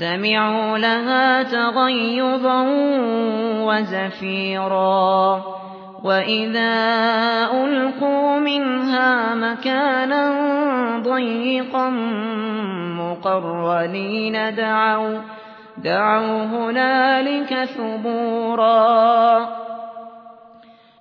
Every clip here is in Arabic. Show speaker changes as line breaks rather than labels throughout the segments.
سمعوا لها تغيظا وزفيرا. وإذا ألقوا منها مكانا ضيقا مقرنين دعوا دعوا هنالك ثبورا.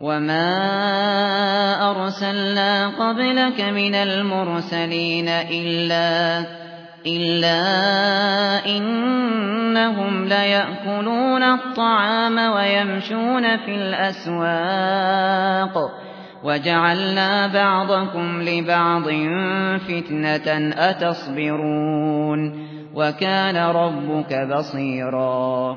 وما أرسلنا قبلك من المرسلين إلا إلا إنهم ليأكلون الطعام ويمشون في الأسواق وجعلنا بعضكم لبعض فتنة أتصبرون وكان ربك بصيرا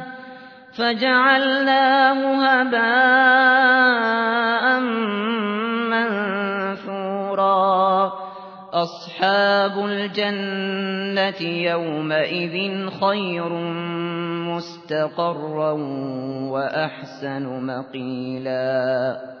فجعلناه هباء منثورا. أصحاب الجنة يومئذ خير مستقرا وأحسن مقيلا.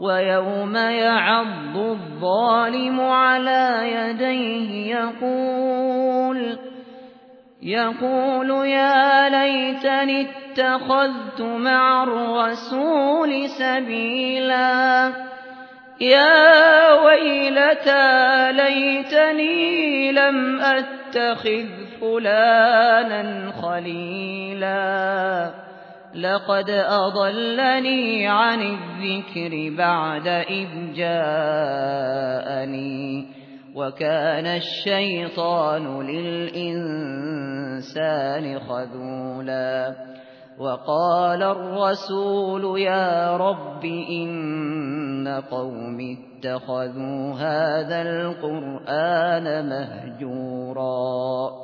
ويوم يعض الظالم على يديه يقول يقول يا ليتني اتخذت مع الرسول سبيلا. يا ويلتى ليتني لم أتخذ فلانا خليلا. لقد أضلني عن الذكر بعد إذ جاءني وكان الشيطان للإنسان خذولا وقال الرسول يا رب إن قوم اتخذوا هذا القرآن مهجوراً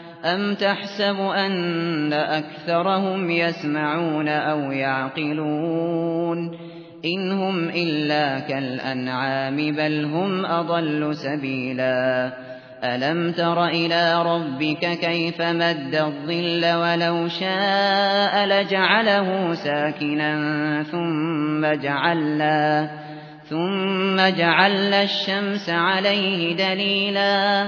أم تحسب أن أكثرهم يسمعون أو يعقلون إن هم إلا كالأنعام بل هم أضل سبيلا ألم تر إلى ربك كيف مد الظل ولو شاء لجعله ساكنا ثم جعلنا ثم جعلنا الشمس عليه دليلا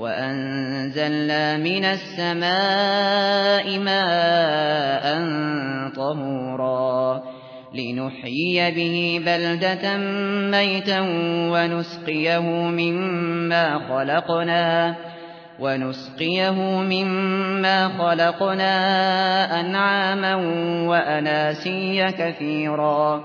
وأنزلنا من السماء ماء طهورا لنحيي به بلدة ميتا ونسقيه مما خلقنا ونسقيه مما خلقنا أنعاما وأناسيا كثيرا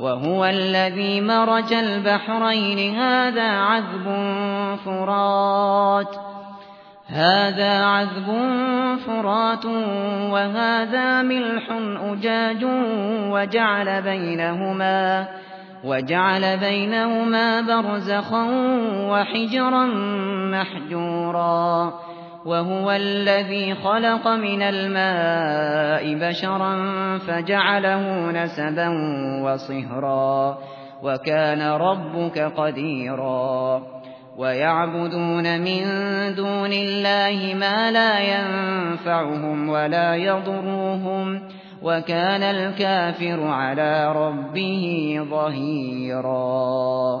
وهو الذي مرج البحرين. هذا عذب فرات. هذا عذب فرات وهذا ملح أجاج وجعل بينهما وجعل بينهما برزخا وحجرا محجورا. وهو الذي خلق من الماء بشرا فجعله نسبا وصهرا وكان ربك قديرا ويعبدون من دون الله ما لا ينفعهم ولا يضروهم وكان الكافر على ربه ظهيرا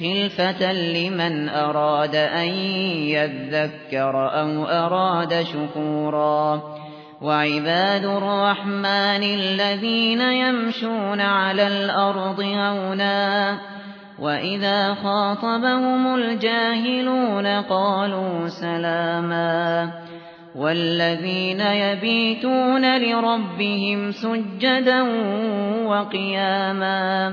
خلفة لمن أراد أن يذكر أو أراد شكورا وعباد الرحمن الذين يمشون على الأرض هونا وإذا خاطبهم الجاهلون قالوا سلاما والذين يبيتون لربهم سجدا وقياما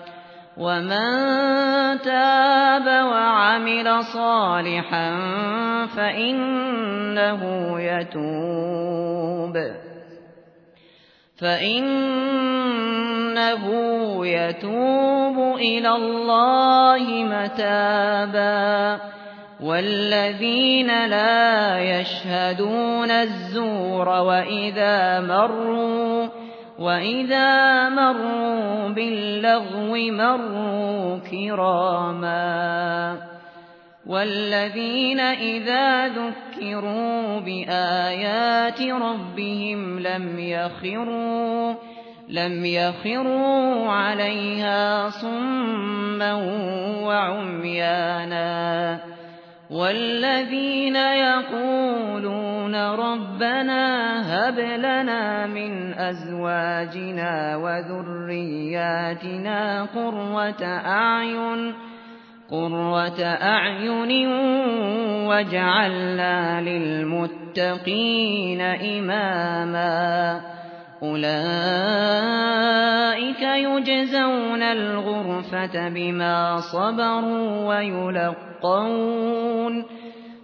ومن تاب وعمل صالحا فإنه يتوب فإنه يتوب إلى الله متابا والذين لا يشهدون الزور وإذا مروا وَإِذَا مَرُّوا بِاللَّغْوِ مَرُّوا كِرَامًا وَالَّذِينَ إِذَا ذُكِّرُوا بِآيَاتِ رَبِّهِمْ لَمْ يَخِرُّوا لَمْ يَخِرُّوا عَلَيْهَا صُمًّا وَعُمْيَانًا وَالَّذِينَ يَقُولُونَ رَبَّنَا هَبْ لَنَا مِنْ أَزْوَاجِنَا وَذُرِّيَّاتِنَا قُرَّةَ أَعْيُنٍ وَاجْعَلْنَا لِلْمُتَّقِينَ إِمَامًا أُولَئِكَ يُجْزَوْنَ الْغُرْفَةَ بِمَا صَبَرُوا وَيُلَقَّوْنَ